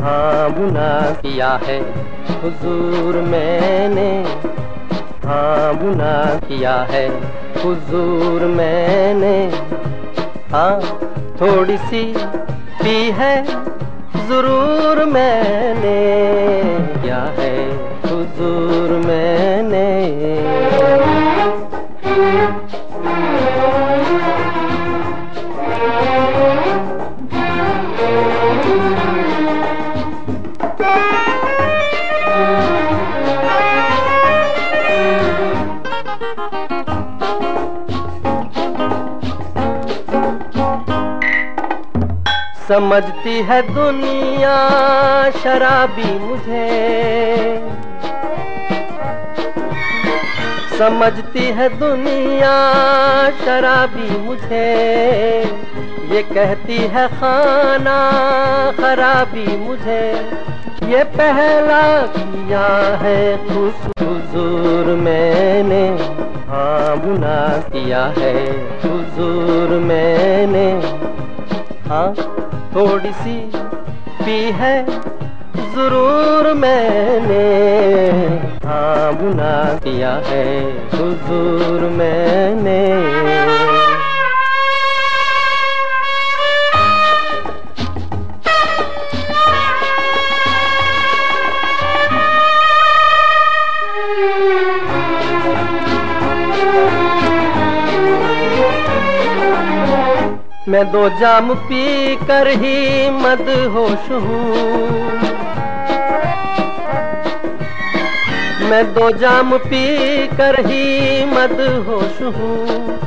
हाँ बुना किया है हुजूर मैंने। हाँ बुना किया है हुजूर मैंने। हाँ थोड़ी सी पी है ज़रूर मैंने। क्या है हुजूर मैंने समझती है दुनिया शराबी मुझे। समझती है दुनिया शराबी मुझे। ये कहती है खाना खराबी मुझे। ये पहला किया है खुश मैंने। बुना किया है हुजूर मैंने। हाँ थोड़ी सी पी है ज़रूर मैंने। हाँ गुना किया है हुजूर मैंने। मैं दो जाम पी कर ही मद होश हूँ। मैं दो जाम पी कर ही मद होश हूँ।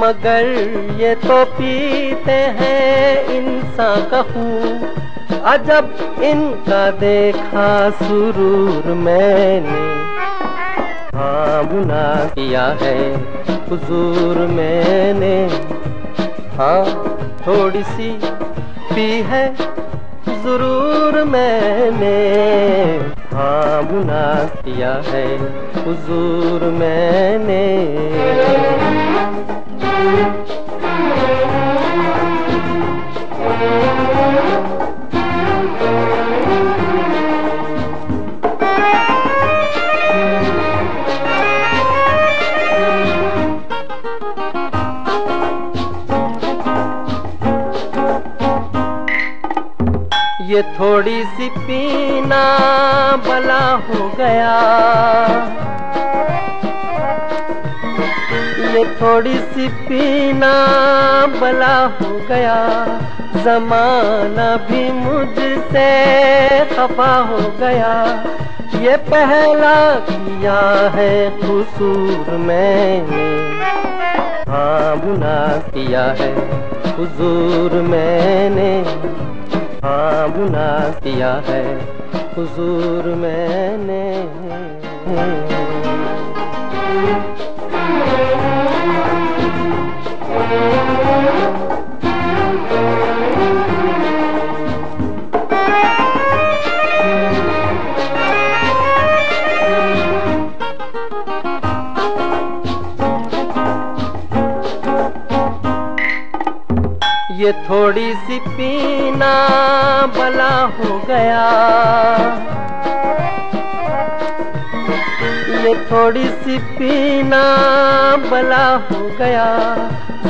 मगर ये तो पीते हैं इंसान कहूँ अजब इनका देखा सुरूर मैंने। हाँ बुना किया है हुजूर मैंने। हाँ थोड़ी सी पी है ज़रूर मैंने हाँ बुना किया है हुजूर मैंने। ये थोड़ी सी पीना भला हो गया। ये थोड़ी सी पीना भला हो गया। जमाना भी मुझसे खफा हो गया। ये पहला किया है कसूर मैंने। हाँ बुना किया है हुजूर मैंने। हाँ किया है हुजूर मैंने। ये थोड़ी सी पीना भला हो गया। ये थोड़ी सी पीना भला हो गया।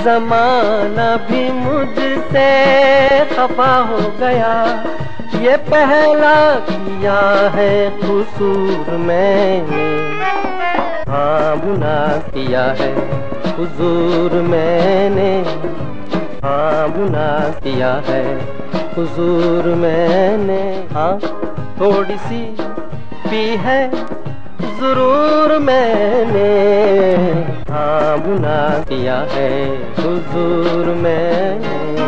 जमाना भी मुझसे खफा हो गया। ये पहला किया है कसूर मैंने। हाँ बुना किया है हुजूर मैंने। हाँ बुना किया है। हुजूर मैंने हाँ थोड़ी सी पी है। ज़रूर मैंने हाँ बुना किया है। हुजूर मैंने